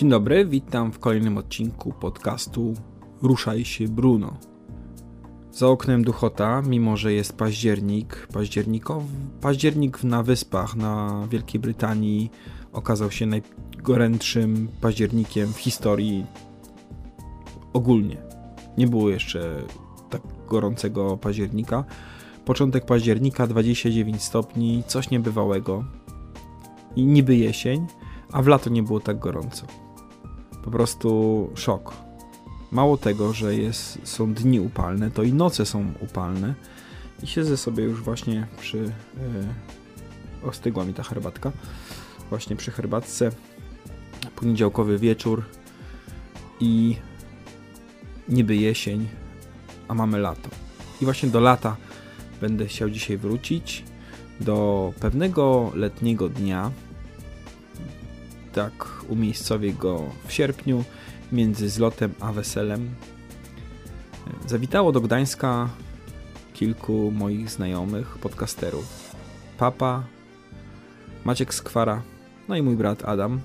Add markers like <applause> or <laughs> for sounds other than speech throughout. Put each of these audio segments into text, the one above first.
Dzień dobry, witam w kolejnym odcinku podcastu Ruszaj się Bruno. Za oknem duchota, mimo że jest październik, październikow, październik na wyspach na Wielkiej Brytanii okazał się najgorętszym październikiem w historii ogólnie. Nie było jeszcze tak gorącego października. Początek października 29 stopni, coś niebywałego. I niby jesień, a w lato nie było tak gorąco po prostu szok. Mało tego, że jest, są dni upalne, to i noce są upalne. I siedzę sobie już właśnie przy. Yy, ostygła mi ta herbatka. Właśnie przy herbatce. Poniedziałkowy wieczór i niby jesień, a mamy lato. I właśnie do lata będę chciał dzisiaj wrócić. Do pewnego letniego dnia, tak umiejscowię go w sierpniu między zlotem a weselem. Zawitało do Gdańska kilku moich znajomych podcasterów. Papa, Maciek Skwara, no i mój brat Adam.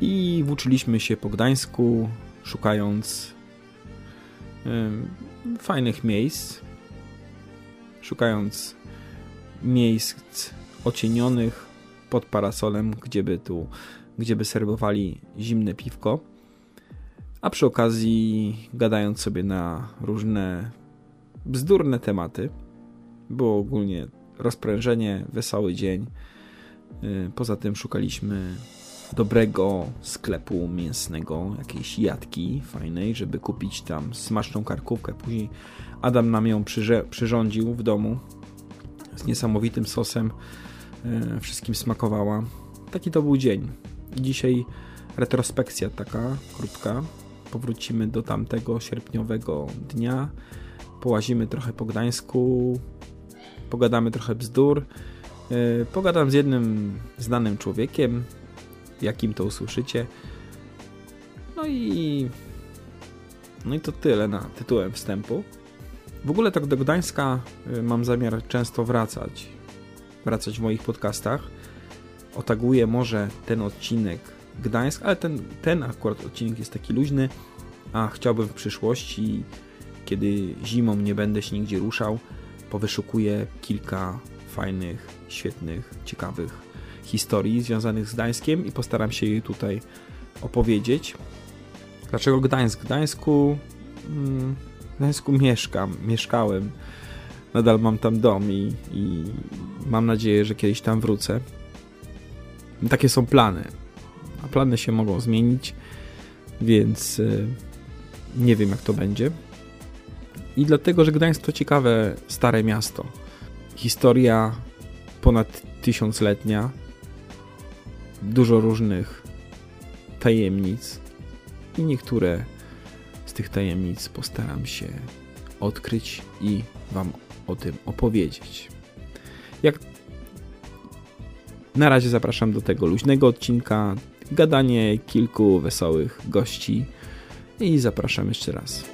I włóczyliśmy się po Gdańsku, szukając y, fajnych miejsc, szukając miejsc ocienionych, pod parasolem, gdzie by tu, gdzie by serwowali zimne piwko, a przy okazji gadając sobie na różne bzdurne tematy. Było ogólnie rozprężenie, wesoły dzień. Y, poza tym szukaliśmy dobrego sklepu mięsnego, jakiejś jadki fajnej, żeby kupić tam smaczną karkówkę. Później Adam nam ją przyrządził w domu z niesamowitym sosem wszystkim smakowała. Taki to był dzień. Dzisiaj retrospekcja taka krótka. Powrócimy do tamtego sierpniowego dnia. Połazimy trochę po Gdańsku. Pogadamy trochę bzdur. E, pogadam z jednym znanym człowiekiem. Jakim to usłyszycie. No i no i to tyle na tytułem wstępu. W ogóle tak do Gdańska e, mam zamiar często wracać wracać w moich podcastach. Otaguję może ten odcinek Gdańsk, ale ten, ten akurat odcinek jest taki luźny, a chciałbym w przyszłości, kiedy zimą nie będę się nigdzie ruszał, powyszukuję kilka fajnych, świetnych, ciekawych historii związanych z Gdańskiem i postaram się je tutaj opowiedzieć. Dlaczego Gdańsk? Gdańsku, mm, w Gdańsku mieszkam, mieszkałem nadal mam tam dom i, i mam nadzieję, że kiedyś tam wrócę. Takie są plany. A plany się mogą zmienić, więc y, nie wiem jak to będzie. I dlatego, że Gdańsk to ciekawe stare miasto. Historia ponad tysiącletnia, dużo różnych tajemnic i niektóre z tych tajemnic postaram się odkryć i Wam o tym opowiedzieć. Jak na razie zapraszam do tego luźnego odcinka, gadanie kilku wesołych gości i zapraszam jeszcze raz.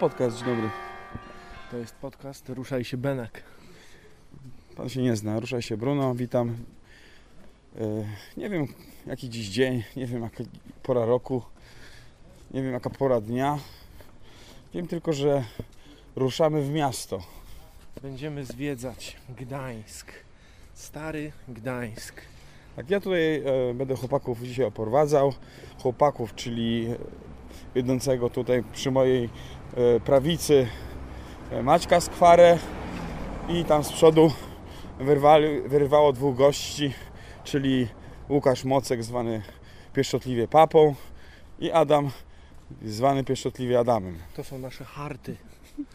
Podcast? Dzień dobry. To jest podcast Ruszaj się Benek. Pan się nie zna. Ruszaj się Bruno. Witam. E, nie wiem jaki dziś dzień, nie wiem jaka pora roku. Nie wiem jaka pora dnia. Wiem tylko, że ruszamy w miasto. Będziemy zwiedzać Gdańsk. Stary Gdańsk. Tak, ja tutaj e, będę chłopaków dzisiaj oprowadzał. Chłopaków, czyli idącego tutaj przy mojej e, prawicy e, Maćka Skwarę i tam z przodu wyrwali, wyrwało dwóch gości, czyli Łukasz Mocek, zwany pieszczotliwie Papą i Adam, zwany pieszczotliwie Adamem. To są nasze harty.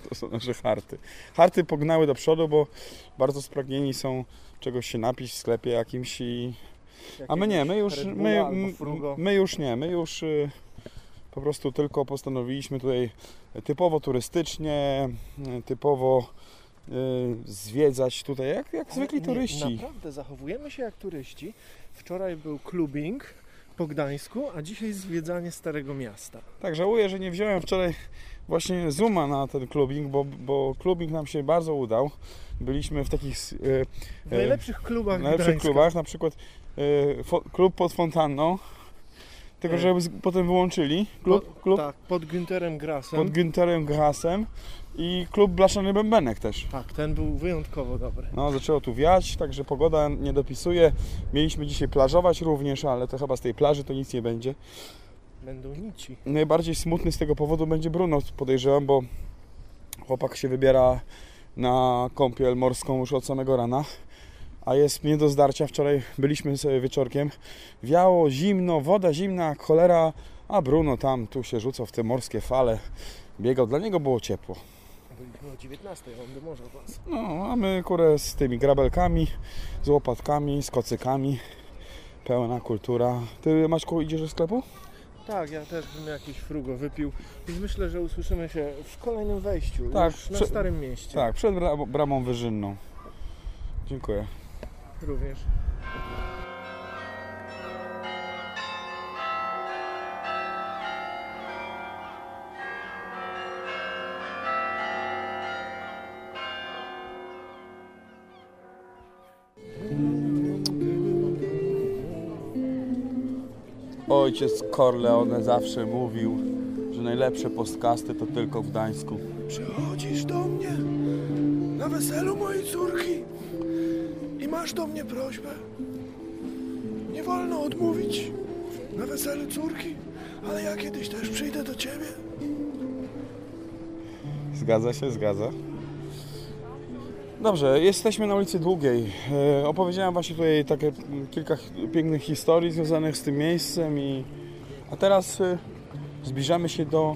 To są nasze harty. Harty pognały do przodu, bo bardzo spragnieni są czegoś się napić w sklepie jakimś i a my nie, my już, my, albo m- Frugo. my już nie, my już y, po prostu tylko postanowiliśmy tutaj typowo turystycznie, y, typowo y, zwiedzać tutaj, jak, jak zwykli nie, turyści. Naprawdę zachowujemy się jak turyści. Wczoraj był clubbing po Gdańsku, a dzisiaj zwiedzanie Starego Miasta. Tak, żałuję, że nie wziąłem wczoraj właśnie Zooma na ten clubbing, bo, bo clubbing nam się bardzo udał. Byliśmy w takich y, W E, najlepszych klubach najlepszych Gdańska. klubach, na przykład y, fo, klub pod fontanną, tylko E. że potem wyłączyli klub, klub Tak, pod Günterem Grassem. pod Günterem Grasem i klub Blaszany Bębenek też. Tak, ten był wyjątkowo dobry. No, zaczęło tu wiać, także pogoda nie dopisuje. Mieliśmy dzisiaj plażować również, ale to chyba z tej plaży to nic nie będzie. Będą nici. Najbardziej smutny z tego powodu będzie Bruno, podejrzewam, bo chłopak się wybiera na kąpiel morską już od samego rana, a jest nie do zdarcia. Wczoraj byliśmy sobie wieczorkiem, wiało, zimno, woda zimna, cholera, a Bruno tam tu się rzucał w te morskie fale, biegał, dla niego było ciepło. Byliśmy o 19, on do morza was. No, a my kurę z tymi grabelkami, z łopatkami, z kocykami, pełna kultura. Ty Maćku idziesz do sklepu? Tak, ja też bym jakiś frugo wypił. I myślę, że usłyszymy się w kolejnym wejściu. Tak, już na prze- Starym Mieście. Tak, przed bra- bramą wyżynną. Dziękuję. Również. Ojciec Corleone zawsze mówił, że najlepsze podcasty to tylko w Gdańsku. Przychodzisz do mnie na weselu mojej córki masz do mnie prośbę. Nie wolno odmówić na weselu córki, ale ja kiedyś też przyjdę do ciebie. Zgadza się, zgadza. Dobrze, jesteśmy na ulicy Długiej. E, opowiedziałem właśnie tutaj takie kilka ch- pięknych historii związanych z tym miejscem i a teraz e, zbliżamy się do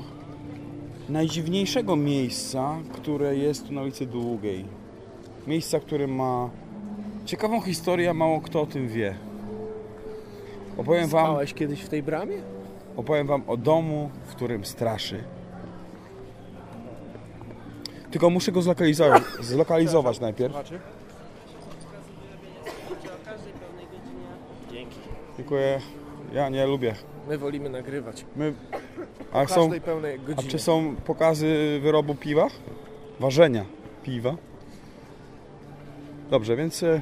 najdziwniejszego miejsca, które jest tu na ulicy Długiej. Miejsca, które ma ciekawą historię, mało kto o tym wie. Opowiem wam, Spałeś kiedyś w tej bramie? opowiem wam o domu, w którym straszy. Tylko muszę go zlokalizować, zlokalizować najpierw. Zobaczy. Dziękuję. Ja nie lubię. My wolimy nagrywać. My... A są, a czy są pokazy wyrobu piwa? Ważenia piwa? Dobrze, więc e,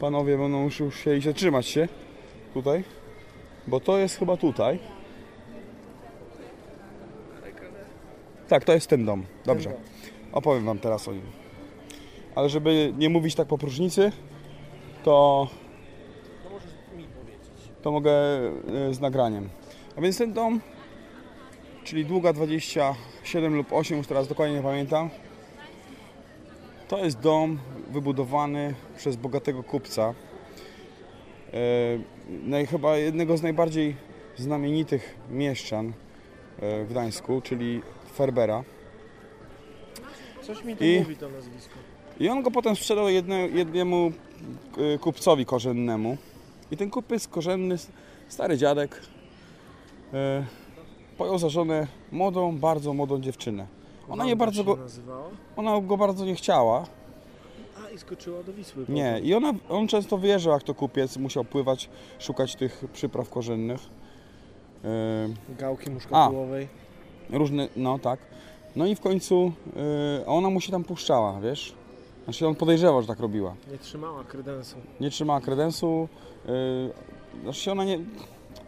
panowie będą już chcieli się trzymać się tutaj, bo to jest chyba tutaj. Tak, to jest ten dom. Dobrze. Opowiem wam teraz o nim. Ale żeby nie mówić tak po próżnicy, to To możesz mi powiedzieć. to mogę e, z nagraniem. A więc ten dom, czyli długa 27 lub 8, już teraz dokładnie nie pamiętam, to jest dom wybudowany przez bogatego kupca. E, naj, chyba jednego z najbardziej znamienitych mieszczan e, w Gdańsku, czyli Ferbera. Coś mi to I- mówi to nazwisko. I on go potem sprzedał jedne, jednemu e, kupcowi korzennemu. I ten kupiec korzenny, stary dziadek, e, pojął za żonę młodą, bardzo młodą dziewczynę. Ona nie bardzo się go, ona go bardzo nie chciała. I skoczyła do Wisły. Nie, i ona, on często wyjeżdżał jak to kupiec, musiał pływać, szukać tych przypraw korzennych. E, Gałki muszkatułowej. różne, no tak. No i w końcu e, ona mu się tam puszczała, wiesz? Znaczy on podejrzewał, że tak robiła. Nie trzymała kredensu. nie trzymała kredensu. Yy, znaczy ona nie.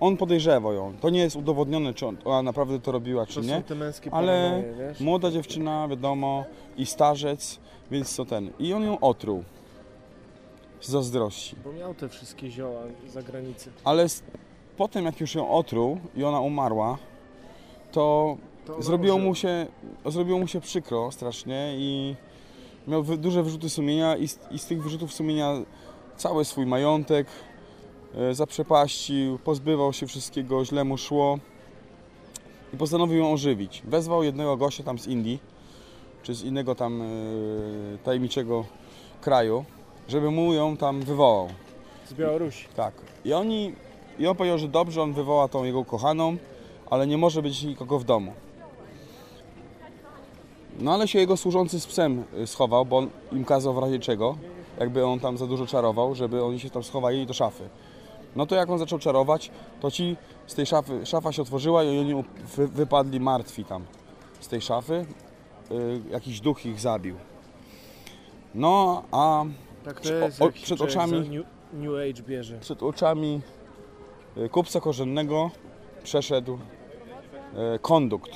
On podejrzewał ją. To nie jest udowodnione, czy on- ona naprawdę to robiła, czy To nie. są te męskie Ale wiesz? młoda dziewczyna, wiadomo, i starzec, więc to ten. I on ją otruł. Z zazdrości. Bo miał te wszystkie zioła za granicę. Ale potem jak już ją otruł i ona umarła, to To zrobiło może- mu, się, zrobiło mu się przykro strasznie i miał duże wyrzuty sumienia i z, i z tych wyrzutów sumienia cały swój majątek zaprzepaścił, pozbywał się wszystkiego, źle mu szło i postanowił ją ożywić. Wezwał jednego gościa tam z Indii, czy z innego tam e, tajemniczego kraju, żeby mu ją tam wywołał. Z Białorusi. Tak. I oni, i on powiedział, że dobrze, on wywoła tą jego kochaną, ale nie może być nikogo w domu. No ale się jego służący z psem y, schował, bo on im kazał w razie czego, jakby on tam za dużo czarował, żeby oni się tam schowali do szafy. No to jak on zaczął czarować, to ci z tej szafy, szafa się otworzyła i oni wypadli martwi tam z tej szafy. Y, jakiś duch ich zabił. No, a Tak to jest, o- przed oczami- za New, new Age bierze. przed oczami y, kupca korzennego przeszedł y, kondukt.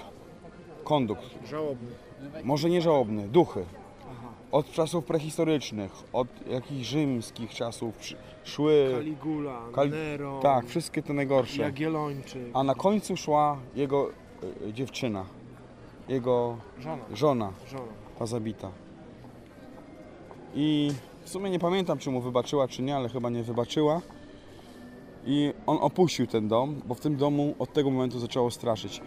Kondukt. Żałobny. Może nie żałobny, duchy. Od czasów prehistorycznych, od jakichś rzymskich czasów przy- szły. Caligula, Kal- Nero, Tak, wszystkie te najgorsze. Jagiellończyk, A na końcu szła jego y, dziewczyna, jego żona, żona, żona. ta zabita. I w sumie nie pamiętam, czy mu wybaczyła, czy nie, ale chyba nie wybaczyła. I on opuścił ten dom, bo w tym domu od tego momentu zaczęło straszyć.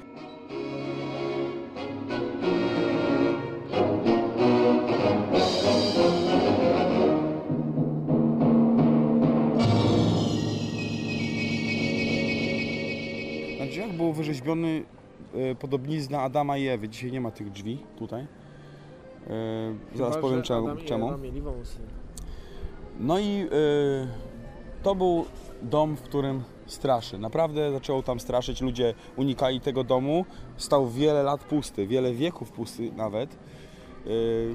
Był wyrzeźbiony e, podobnizna Adama i Ewy. Dzisiaj nie ma tych drzwi tutaj. E, zaraz Chyba, powiem że czemu. Adam czemu. No i y, to był dom, w którym straszy. Naprawdę zaczęło tam straszyć, ludzie unikali tego domu. Stał wiele lat pusty, wiele wieków pusty nawet.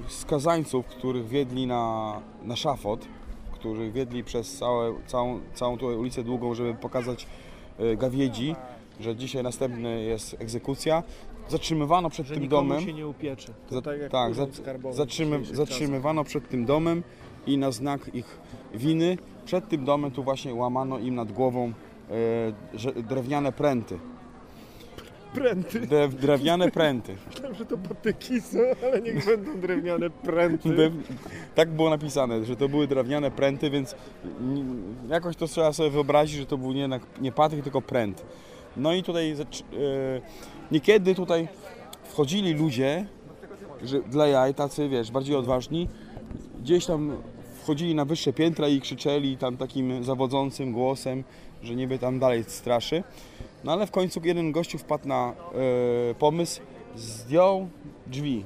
Skazańców, których wiedli na, na szafot, których wiedli przez całe, całą, całą tą ulicę długą, żeby pokazać gawiedzi, że dzisiaj następny jest egzekucja. Zatrzymywano przed Że tym domem. się nie upiecze. Za- tak jak tak, za- Zatrzymy, zatrzymywano przed tym domem i na znak ich winy przed tym domem tu właśnie łamano im nad głową e, drewniane pręty. Pręty. Drew, drewniane pręty. <laughs> Myślałem, że to patyki są, ale niech będą drewniane pręty. <laughs> Drew, tak było napisane, że to były drewniane pręty, więc jakoś to trzeba sobie wyobrazić, że to był nie, nie patyk, tylko pręt. No i tutaj e, niekiedy tutaj wchodzili ludzie, że dla jaj, tacy wiesz, bardziej odważni, gdzieś tam wchodzili na wyższe piętra i krzyczeli tam takim zawodzącym głosem, że niby tam dalej straszy. No ale w końcu jeden gościu wpadł na e, pomysł, zdjął drzwi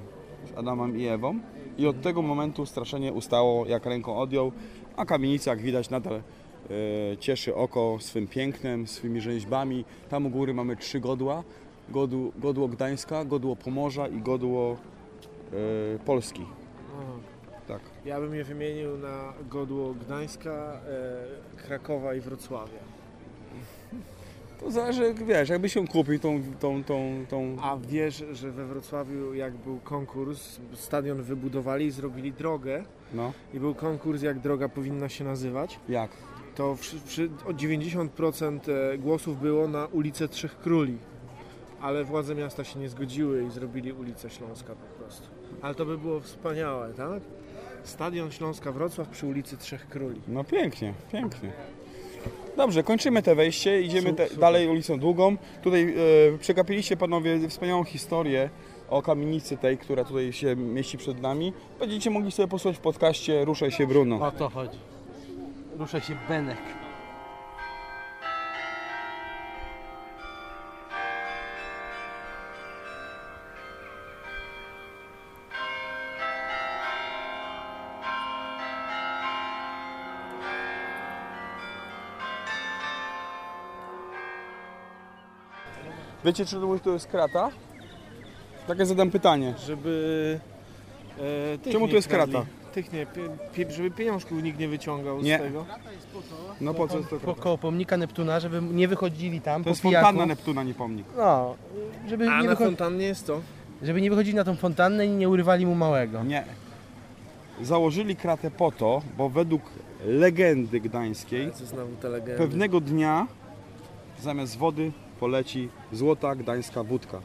z Adamem i Ewą i od tego momentu straszenie ustało, jak ręką odjął, a kamienica, jak widać, nadal cieszy oko swym pięknem, swymi rzeźbami. Tam u góry mamy trzy godła. Godło, godło Gdańska, godło Pomorza i godło e, Polski. Aha. Tak. Ja bym je wymienił na godło Gdańska, e, Krakowa i Wrocławia. To zależy, wiesz, jakby się kupił tą, tą, tą, tą... A wiesz, że we Wrocławiu jak był konkurs, stadion wybudowali i zrobili drogę No, i był konkurs jak droga powinna się nazywać, jak? To przy, przy, o 90% e, głosów było na ulicę Trzech Króli. Ale władze miasta się nie zgodziły i zrobili ulicę Śląska po prostu. Ale to by było wspaniałe, tak? Stadion Śląska Wrocław przy ulicy Trzech Króli. No pięknie, pięknie. Dobrze, kończymy te wejście, idziemy te, dalej ulicą Długą. Tutaj e, przegapiliście panowie wspaniałą historię o kamienicy tej, która tutaj się mieści przed nami. Będziecie mogli sobie posłuchać w podcaście Ruszaj się Bruno. O to chodzi. Rusza się Benek. Wiecie, czy to jest krata? Takie zadam pytanie. Żeby... E, Czemu nie tu jest kradli. krata? Tych tych nie, pie, pie, żeby pieniążków nikt nie wyciągał Nie. z tego. No po co jest to Po, koło pomnika Neptuna, żeby nie wychodzili tam To po jest pijaku. fontanna Neptuna, nie pomnik. No, żeby A nie, na fontannie jest to. żeby nie wychodzili na tą fontannę i nie urywali mu małego. Nie. Założyli kratę po to, bo według legendy gdańskiej Co znowu te legendy. pewnego dnia zamiast wody poleci złota gdańska wódka.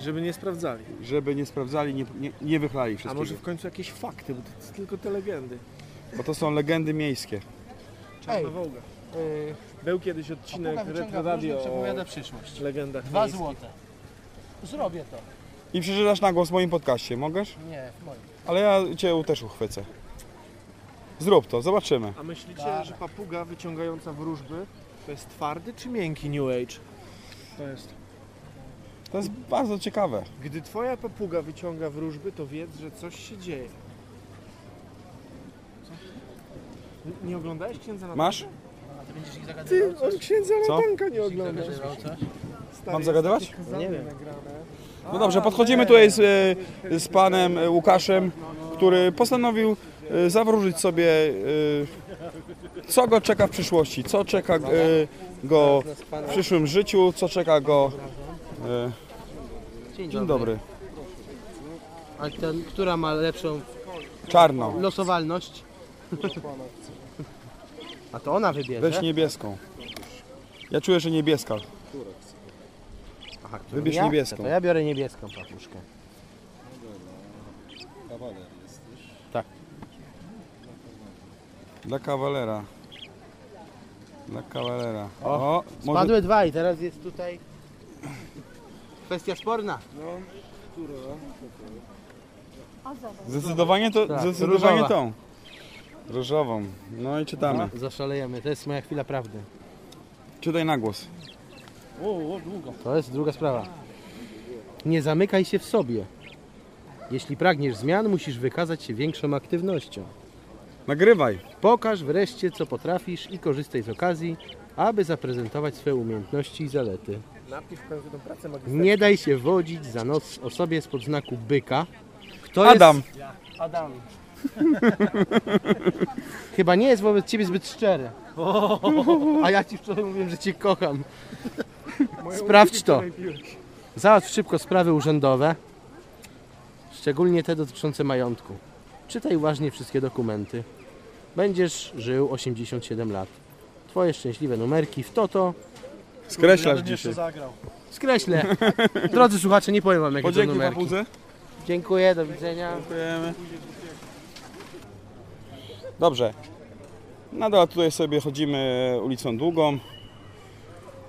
Żeby nie sprawdzali. Żeby nie sprawdzali, nie, nie, nie wychlali A wszystkiego. może w końcu jakieś fakty, bo to jest tylko te legendy. Bo to są legendy miejskie. Czarna Ej. Wołga. Yy, Był kiedyś odcinek wyciąga Retro Radio przepowiada o przyszłość. legendach Dwa miejskich. złote. Zrobię to. I przeczytasz na głos w moim podcaście, mogesz? Nie, w moim. Ale ja cię też uchwycę. Zrób to, zobaczymy. A myślicie, Tak. że papuga wyciągająca wróżby to jest twardy czy miękki New Age? To jest. To jest bardzo ciekawe. Gdy twoja papuga wyciąga wróżby, to wiedz, że coś się dzieje. Co? Nie oglądałeś księdza na Masz? A ty będziesz ich Ty, zagadywał on coś? księdza Co? Latanka nie oglądasz. zagadywał coś? Stary, Mam jest zagadywać? takie kazanie Nie wiem. nagrane. No dobrze, podchodzimy tutaj z, e, z panem e, Łukaszem, który postanowił e, zawróżyć sobie, e, co go czeka w przyszłości, co czeka e, go w przyszłym życiu, co czeka go. E, Dzień, Dzień dobry. A ten, która ma lepszą Czarną. losowalność? A to ona wybierze. Weź niebieską. Ja czuję, że niebieska. Aha, którą wybierz ja niebieską. To ja biorę niebieską papuszkę. Dla kawalera. Dla kawalera. O, Spadły dwa i teraz jest tutaj kwestia sporna. zdecydowanie to, Tak, zdecydowanie różowa. tą. Różową. No i czytamy. Zaszalejemy, to jest moja chwila prawdy. Czytaj na głos. To jest druga sprawa. Nie zamykaj się w sobie. Jeśli pragniesz zmian, musisz wykazać się większą aktywnością. Nagrywaj. Pokaż wreszcie, co potrafisz i korzystaj z okazji, aby zaprezentować swoje umiejętności i zalety. Napisz w końcu tą pracę magisterstwa. Nie daj się wodzić za nos osobie spod znaku byka. Kto Adam. Jest... Adam. <laughs> Chyba nie jest wobec ciebie zbyt szczery. A ja ci wczoraj mówiłem, że cię kocham. Sprawdź to. Załatw szybko sprawy urzędowe, szczególnie te dotyczące majątku. Czytaj uważnie wszystkie dokumenty. Będziesz żył 87 lat. Twoje szczęśliwe numerki w toto Skreślasz dzisiaj. skreślę. Drodzy słuchacze, nie powiem wam jakie to Podzięki numerki. papudze. Dziękuję, do widzenia. Dziękujemy. Dobrze. Nadal tutaj sobie chodzimy ulicą Długą.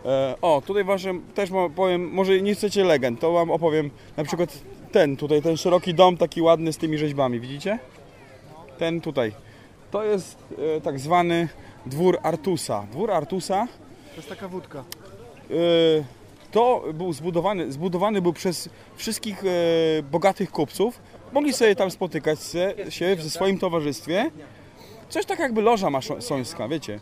E, o, tutaj waszym też mo- powiem, może nie chcecie legend, to wam opowiem na przykład ten tutaj, ten szeroki dom taki ładny z tymi rzeźbami, widzicie? Ten tutaj. To jest e, tak zwany dwór Artusa. Dwór Artusa To jest taka wódka. To był zbudowany, zbudowany był przez wszystkich e, bogatych kupców. Mogli sobie tam spotykać się w swoim towarzystwie. Coś tak jakby loża masońska, wiecie.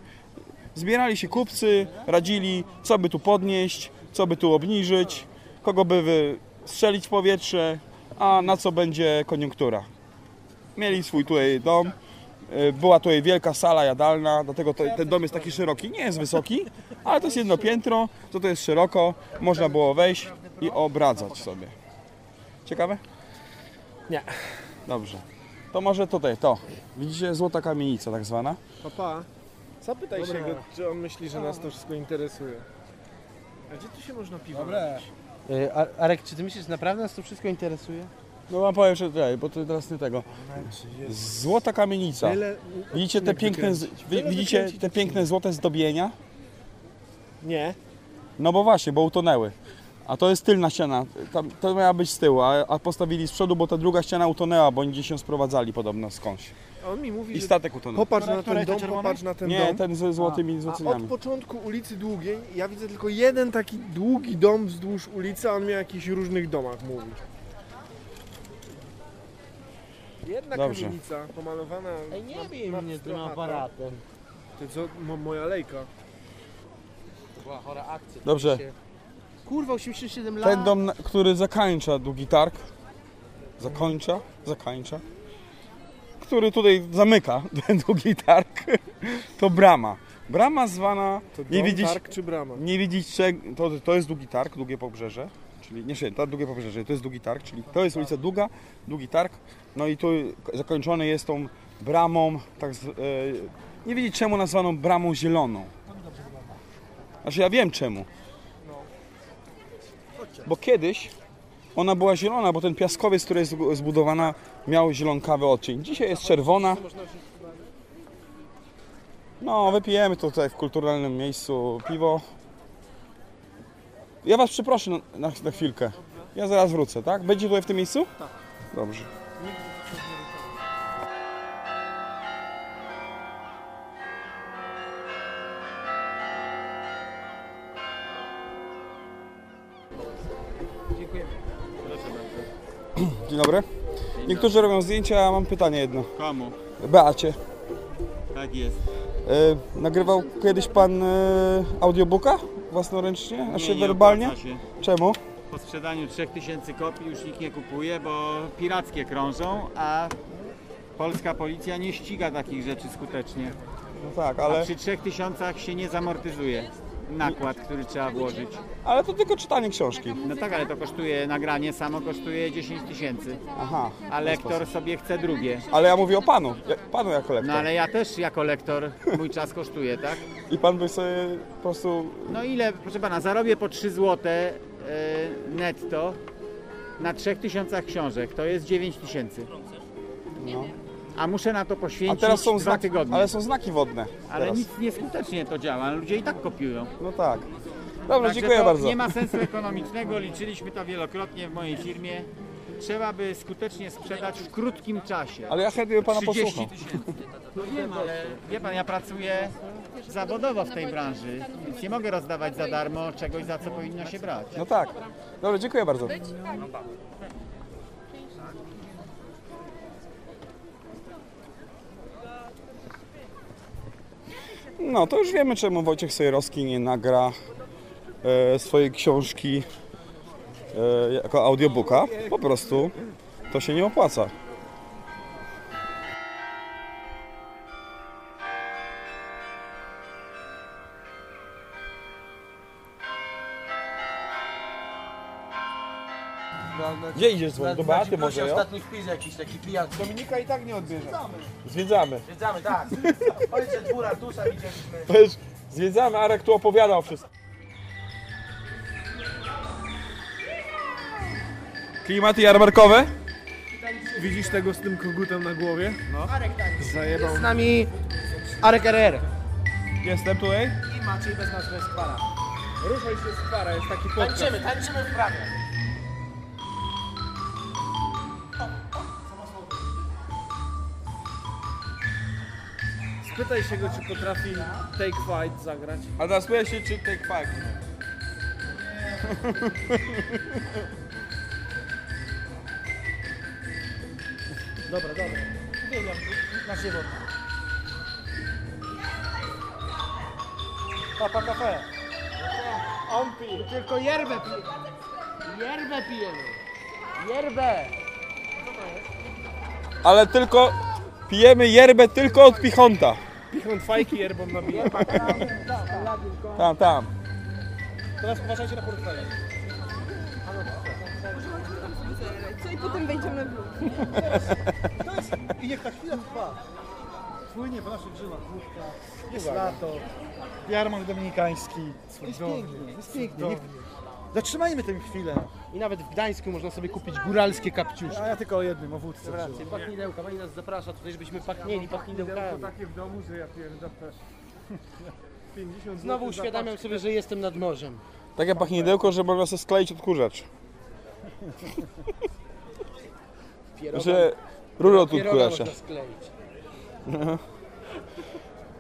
Zbierali się kupcy, radzili, co by tu podnieść, co by tu obniżyć, kogo by strzelić w powietrze, a na co będzie koniunktura. Mieli swój tutaj dom. E, Była tutaj wielka sala jadalna, dlatego to, ten dom jest taki szeroki. Nie jest wysoki, ale to jest jedno piętro, to to jest szeroko. Można było wejść i obradzać sobie. Ciekawe? Nie. Dobrze. To może tutaj, to. Widzicie, złota kamienica tak zwana. Papa, zapytaj się go, czy on myśli, że nas to wszystko interesuje. A gdzie tu się można piwo napić? Y, Arek, czy ty myślisz, że naprawdę nas to wszystko interesuje? No wam powiem, że tutaj, bo to teraz nie tego. Złota kamienica. Widzicie te piękne, z- widzicie te piękne złote zdobienia? Nie. No bo właśnie, bo utonęły. A to jest tylna ściana. Tam, to miała być z tyłu, a, a postawili z przodu, bo ta druga ściana utonęła, bo oni gdzieś ją sprowadzali podobno skądś. On mi mówi, I że statek utonął. popatrz na ten dom, popatrz na ten Nie, dom. ten ze złotymi A od złoceniami. początku ulicy Długiej ja widzę tylko jeden taki długi dom wzdłuż ulicy, a on mi o jakichś różnych domach mówi. Jedna Dobrze. kamienica pomalowana Ej, nie na- bij mnie tym aparatem. Ty co, mo, moja lejka. To była chora akcja. Dobrze. Kurwa, 87 lat. Ten dom, na- który zakańcza długi targ, zakończa, zakańcza, który tutaj zamyka <laughs> ten długi targ, to brama. Brama zwana, To nie dom, widzisz, targ czy brama? nie widzisz czego, to, to jest długi targ, długie pobrzeże, czyli nie, to długie pobrzeże, to jest długi targ, czyli to jest ulica Długa, długi targ, no i tu zakończony jest tą bramą, tak, z, e, nie wiedzieć czemu nazwaną bramą zieloną. Znaczy ja wiem czemu. Bo kiedyś ona była zielona, bo ten piaskowiec, który jest zbudowana, miał zielonkawy odcień. Dzisiaj jest czerwona. No, wypijemy tutaj w kulturalnym miejscu piwo. Ja Was przeproszę na, na, na chwilkę. Ja zaraz wrócę, tak? Będzie tutaj w tym miejscu? Tak. Dobrze. Dzień dobry. Niektórzy robią zdjęcia, a mam pytanie jedno. Komu? Beacie, Tak jest. e, nagrywał kiedyś Pan e, audiobooka własnoręcznie? Znaczy Nie, nie werbalnie? opłaca się. Czemu? Po sprzedaniu 3000 kopii już nikt nie kupuje, bo pirackie krążą, a polska policja nie ściga takich rzeczy skutecznie. No tak, A ale, przy 3000 się nie zamortyzuje nakład, który trzeba włożyć. ale to tylko czytanie książki. No tak, ale to kosztuje, nagranie samo kosztuje 10 tysięcy, Aha. a lektor sobie chce drugie. Ale ja mówię o Panu, Panu jako lektor. No ale ja też jako lektor mój czas kosztuje, tak? I Pan by sobie po prostu... No ile, proszę pana, zarobię po 3 zł netto na 3000 książek, to jest 9000. No. A muszę na to A poświęcić teraz są dwa znaki, tygodnie. ale są znaki wodne. Ale teraz. nic nieskutecznie to działa, ludzie i tak kopiują. No tak. Dobra, Także dziękuję to bardzo. Nie ma sensu ekonomicznego, liczyliśmy to wielokrotnie w mojej firmie. Trzeba by skutecznie sprzedać w krótkim czasie. Ale ja chętnie bym Pana 30 posłuchał. No wiem, ale wie pan, ja pracuję zawodowo w tej branży, więc nie mogę rozdawać za darmo czegoś, za co powinno się brać. No tak. Dobra, dziękuję bardzo. No, to już wiemy, czemu Wojciech Sojrowski nie nagra e, swojej książki e, jako audiobooka. Po prostu to się nie opłaca. Gdzie idziesz dzwonić? Do Beaty może, jo? ostatni wpis jakiś taki pijak. Dominika i tak nie odbierze. Zwiedzamy. Zwiedzamy, tak. <laughs> Ojciec dwór Artusa widzieliśmy. To jest, zwiedzamy, Arek tu opowiada o wszystkim. Klimaty jarmarkowe? Widzisz tego z tym kogutem na głowie? No. Zajebał. Z nami Arek RR. Jestem tutaj. I Maciej bez nazwy Skwara. Ruszaj się z para, jest taki podcast. Tańczymy, tańczymy w prawie. Spytaj się go, czy potrafi Take Fight zagrać. A pytaj się, czy take five. Dobra, dobra. Uwielbiam na żywo. Papa kafe. On pije. Tylko yerbę pije. Yerbę pijemy. Yerbę. Ale tylko pijemy yerbę tylko od pichonta. Pichon fajki yerbą nabija. Tam, tam. Teraz uważajcie na portfele. Co i potem wejdziemy w lód. I niech ta chwila trwa. Płynie po naszych żyłach wódka. Jest lato. Jarmark dominikański. Jest pięknie, jest pięknie. Zatrzymajmy tę chwilę. I nawet w Gdańsku można sobie kupić góralskie kapciuszki. A ja tylko o jednym, o wódce. Rację, pachnidełka. Pani nas zaprasza tutaj, żebyśmy pachnieli pachnidełkami. takie w domu, że ja pierdolę. 50 <laughs> Znowu uświadamiam sobie, że jestem nad morzem. Takie pachnidełko, że można sobie skleić odkurzacz. Pieroga, Że rurę od pieroga odkurzacza. można skleić.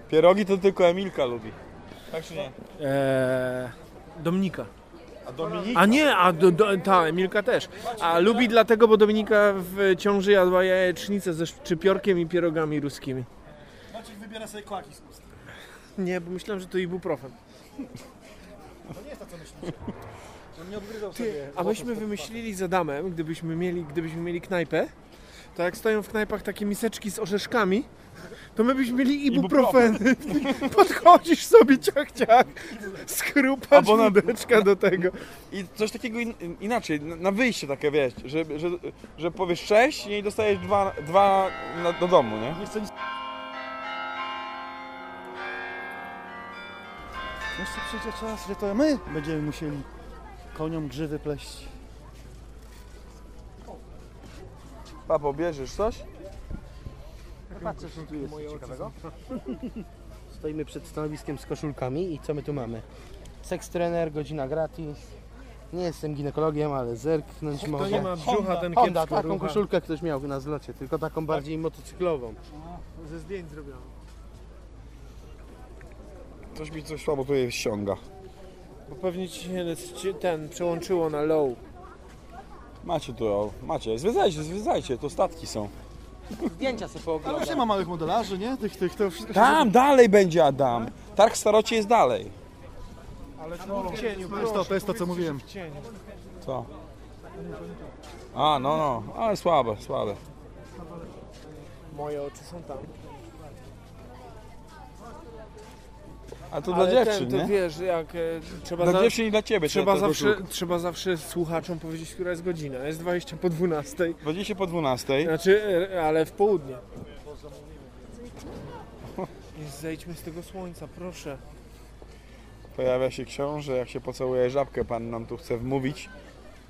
Pierogi to tylko Emilka lubi. Tak czy nie? Eee, Dominika. A Dominika? A nie, a do, do, ta Emilka też. A lubi dlatego, bo Dominika w ciąży jadła jajecznicę ze szczypiorkiem i pierogami ruskimi. Maciek wybiera sobie kłaki z ust. Nie, bo myślałem, że to ibuprofen. To nie jest to, co myślisz. On nie odgryzał sobie. A myśmy wymyślili z Adamem, gdybyśmy mieli, gdybyśmy mieli knajpę, to jak stoją w knajpach takie miseczki z orzeszkami, to my byśmy mieli ibuprofeny. <laughs> Podchodzisz sobie ciach, ciach, skrupasz Albo na- wódeczka do tego. I coś takiego in, inaczej, na, wyjście takie, wiesz, że, że, że powiesz cześć i dostajesz dwa, dwa na, do domu, nie? Nie chcę nic... Jeszcze przyjdzie czas, że to my będziemy musieli koniom grzywy pleść. Papo, bierzesz coś? Patrzę, co tu jest ciekawego. <laughs> Stoimy przed stanowiskiem z koszulkami i co my tu mamy? Seks trener, godzina gratis. Nie jestem ginekologiem, ale zerknąć To mogę. nie ma brzucha, ten Honda, kiepsko taką rucha. koszulkę ktoś miał na zlocie, tylko taką bardziej motocyklową. Ze zdjęć zrobiono. Coś mi coś słabo tutaj ściąga. Bo pewnie ci się ci- ten przełączyło na low. Macie tu, o, macie, zwiedzajcie, zwiedzajcie, to statki są. Zdjęcia sobie Ale pooglądam. już nie ma małych modelarzy, nie? Tych, tych, to wszystko się Tam dalej będzie Adam. Targ w Starocie jest dalej. Ale to w cieniu, To jest to, to jest to, co mówiłem. w cieniu. Co? A, no, no, ale słabe, słabe. Moje oczy są tam. A to Ale dla dziewczyn, ten, to nie? wiesz, jak e, trzeba, Dla za, dziewczyn i dla ciebie. trzeba, te zawsze, koszulki. trzeba zawsze słuchaczom powiedzieć, która jest godzina. Jest 20 po 12. 20 po 12. Znaczy, e, ale w południe. Nie zejdźmy z tego słońca, proszę. Pojawia się książę, jak się pocałuje żabkę, pan nam tu chce wmówić.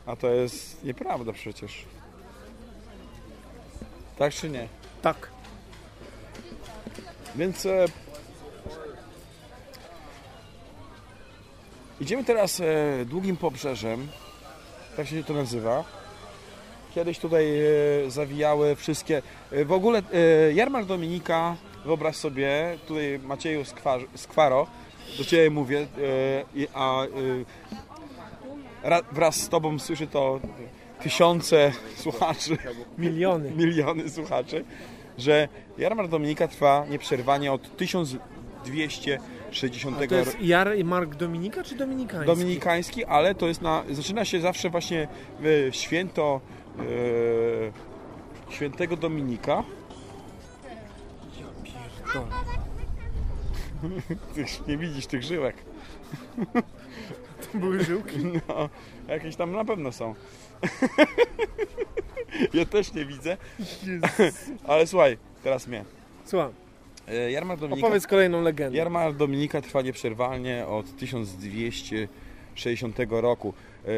A to jest nieprawda przecież. Tak czy nie? Tak. Więc e, idziemy teraz e, długim pobrzeżem, tak się to nazywa. Kiedyś tutaj e, zawijały wszystkie. E, w ogóle jarmark Dominika, wyobraź sobie, tutaj Macieju Skwar, Skwaro, do Ciebie mówię, a ra, wraz z Tobą słyszy to tysiące słuchaczy Miliony. <laughs> miliony słuchaczy, że jarmark Dominika trwa nieprzerwanie od 1260 A to jest Jar i Mark Dominika czy Dominikański? dominikański, ale to jest na, zaczyna się zawsze właśnie w święto e, świętego Dominika. <laughs> Ty nie widzisz tych żyłek. <laughs> To były żyłki. No, jakieś tam na pewno są. <laughs> ja też nie widzę. Ale słuchaj, teraz mnie. Słucham, E, Jarmark Dominika, opowiedz kolejną legendę. Jarmark Dominika trwa nieprzerwalnie od 1260 roku. E,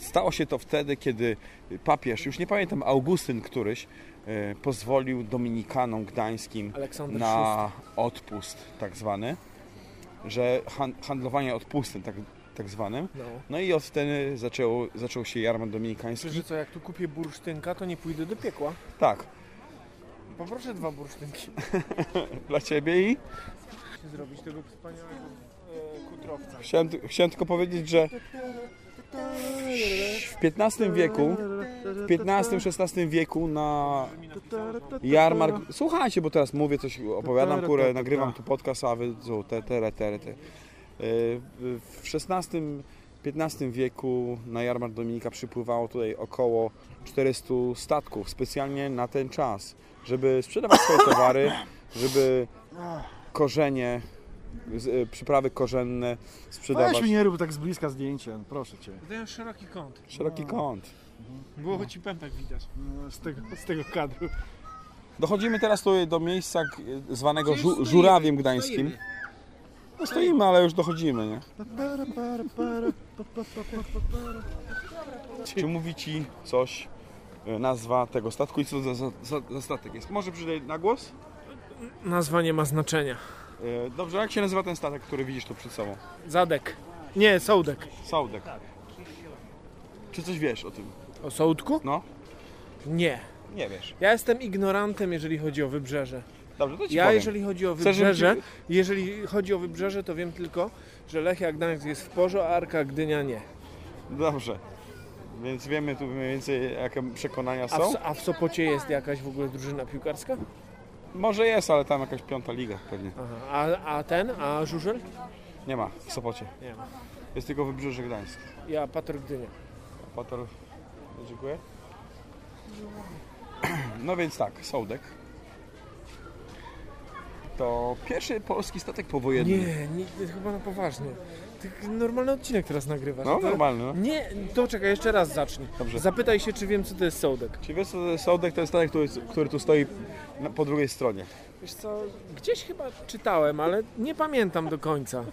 Stało się to wtedy, kiedy papież, już nie pamiętam, Augustyn któryś, e, pozwolił Dominikanom gdańskim Aleksander na odpust tak zwany, że han- handlowanie odpustem tak, tak zwanym. VI. No. No i od wtedy zaczął, zaczął się jarmark dominikański. Że co, jak tu kupię bursztynka, to nie pójdę do piekła. Tak, Poproszę dwa bursztynki. <laughs> dla Ciebie i Zrobić tego wspaniałego e, kutrowca. chciałem, chciałem tylko powiedzieć, że w XV wieku, w XV-XVI wieku na jarmark... Słuchajcie, bo teraz mówię coś, opowiadam, kurę, nagrywam tu podcast, a wy te, te, te, te. W XVI-XV wieku na jarmark Dominika przypływało tutaj około 400 statków specjalnie na ten czas, żeby sprzedawać swoje towary, żeby korzenie, e, przyprawy korzenne sprzedawać. Weź mi nie rób tak z bliska zdjęcia, proszę Cię. Daję szeroki kąt. Szeroki kąt. Było ci pępek widać. No, z, tego, z tego kadru. Dochodzimy teraz tutaj do miejsca g- zwanego żu, Żurawiem Gdańskim. No stoimy, ale już dochodzimy, nie? Czy mówi Ci coś e, nazwa tego statku i co za, za, za, statek jest? Może przydaj na głos? Nazwa nie ma znaczenia. E, Dobrze, jak się nazywa ten statek, który widzisz tu przed sobą? Zadek. Nie, sołdek. Saudek. Czy coś wiesz o tym? O sołdku? No? Nie. Nie wiesz. Ja jestem ignorantem, jeżeli chodzi o wybrzeże. Dobrze, to Ci Ja, powiem. jeżeli chodzi o Chcesz, wybrzeże, ci- jeżeli chodzi o wybrzeże, to wiem tylko, że Lechia Gdańsk jest w porze, a Arka Gdynia nie. Dobrze. Więc wiemy tu mniej więcej, jakie przekonania A są. w, a w Sopocie jest jakaś w ogóle drużyna piłkarska? Może jest, ale tam jakaś piąta liga pewnie. Aha. A, a ten, a Żużel? Nie ma w Sopocie. Nie ma. Jest tylko Wybrzeże Gdańsk. Ja Pator Gdynia. Pator, dziękuję. No więc tak, Sołdek. To pierwszy polski statek powojenny. Nie, nie, chyba na poważnie. Ty normalny odcinek teraz nagrywasz. No, To- normalny, no. Nie, to czekaj, jeszcze raz zacznij. Dobrze. Zapytaj się, czy wiem, co to jest sołdek. Czy wiesz co to jest Sołdek? To jest statek, który, który tu stoi na, po drugiej stronie. Wiesz co, gdzieś chyba czytałem, ale nie pamiętam do końca.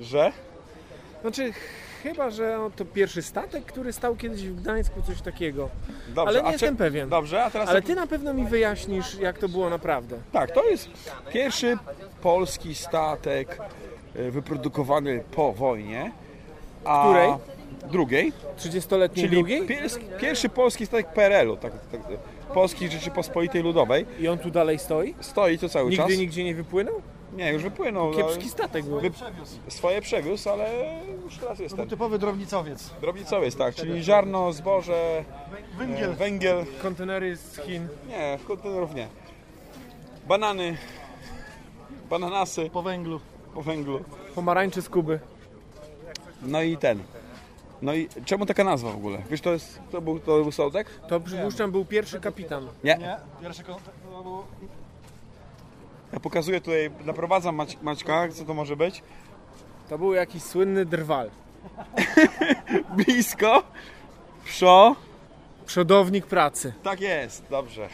Że? Znaczy, chyba, że to pierwszy statek, który stał kiedyś w Gdańsku, coś takiego. Dobrze, ale nie jestem pewien. Dobrze, a teraz... Ale ty na pewno mi wyjaśnisz, jak to było naprawdę. Tak, to jest pierwszy polski statek e, wyprodukowany po wojnie. A Której? Drugiej. 30-letniej Czyli drugiej? piers, pierwszy polski statek PRL-u, tak, tak, Polskiej Rzeczypospolitej Ludowej. I on tu dalej stoi? Stoi tu cały Nigdy czas. nigdzie nie wypłynął? Nie, już wypłynął. Kiepski ale statek był. wy- Swoje przewiózł, ale już teraz jest To był ten. typowy drobnicowiec. Drobnicowiec, tak, czyli ziarno, zboże, Węgiel. e, węgiel. Kontenery z Chin. Nie, kontenerów nie. Banany, bananasy Po węglu. po węglu. Pomarańcze z Kuby. No i ten. No i czemu taka nazwa w ogóle? Wiesz, to jest, to był, to był sołtek? To przypuszczam był pierwszy kapitan. Nie. Nie, pierwszy kontakt to był... Ja pokazuję tutaj, naprowadzam Mać, Maćka, co to może być? To był jakiś słynny drwal. <laughs> Blisko. Przo. Przodownik pracy. Tak jest, dobrze.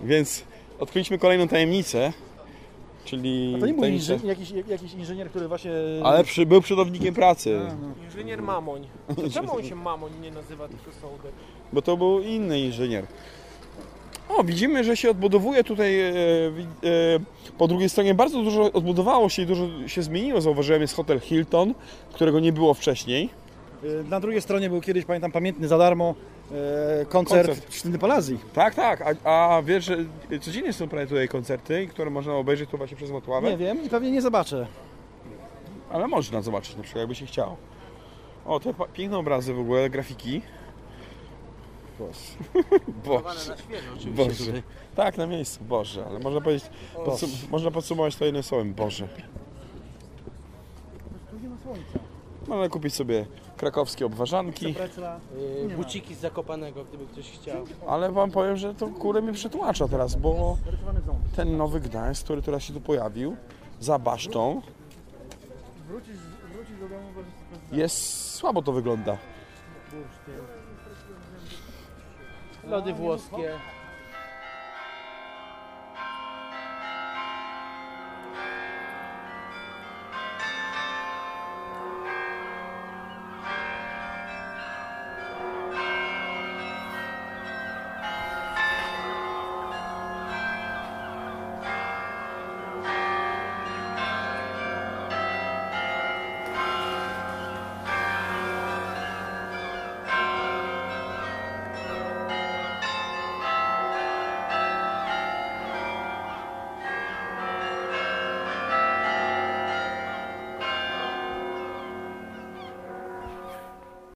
Więc odkryliśmy kolejną tajemnicę, czyli... A to nie był tajemnicę- inży, jakiś, jakiś inżynier, który właśnie... Ale przy, był przodownikiem pracy, Inżynier Mamoń. To <laughs> czemu on się Mamoń nie nazywa tylko sołdek? bo to był inny inżynier. O, widzimy, że się odbudowuje tutaj e, e, po drugiej stronie. Bardzo dużo odbudowało się i dużo się zmieniło. Zauważyłem, jest hotel Hilton, którego nie było wcześniej. Y, Na drugiej stronie był kiedyś, pamiętam, pamiętny za darmo e, koncert, Koncert. w Sztylny Palazji. Tak, tak, a, a wiesz, że codziennie są prawie tutaj koncerty, które można obejrzeć tu właśnie przez Motławę? Nie wiem i pewnie nie zobaczę. Ale można zobaczyć na przykład, jakby się chciało. O, te piękne obrazy w ogóle, grafiki. Boże. <laughs> na świeżo Boże. Tak, na miejscu, Boże, ale można powiedzieć, podsum można podsumować to jednym słowem, Boże. Można kupić sobie krakowskie obwarzanki, Yy, buciki z Zakopanego, gdyby ktoś chciał. ale wam powiem, że to kurde mnie przetłacza teraz, bo ten nowy Gdańsk, który teraz się tu pojawił, za basztą, jest słabo to wygląda. Lody włoskie.